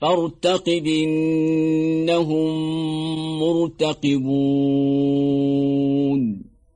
فارتقب إنهم مرتقبون.